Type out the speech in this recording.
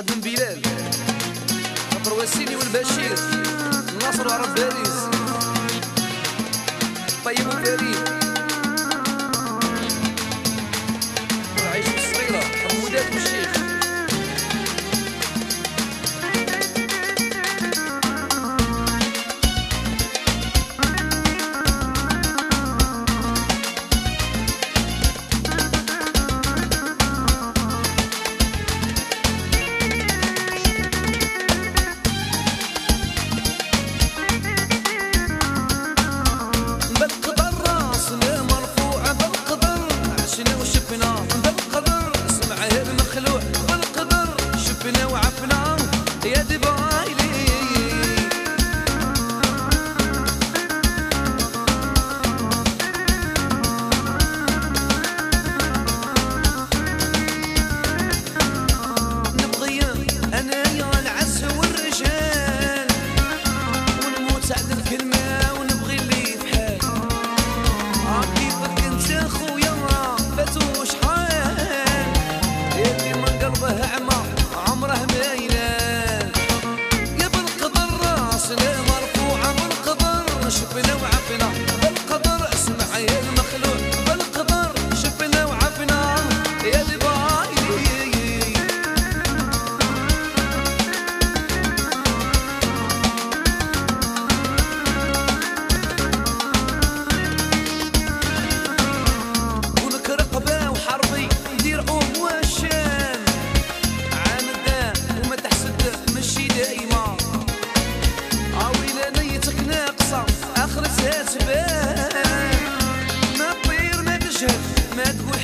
قدم بلال. خاطر والبشير. ناصر وعرب باريس. طيب وفريد. وعيش الصغيرة حمودات والشيخ met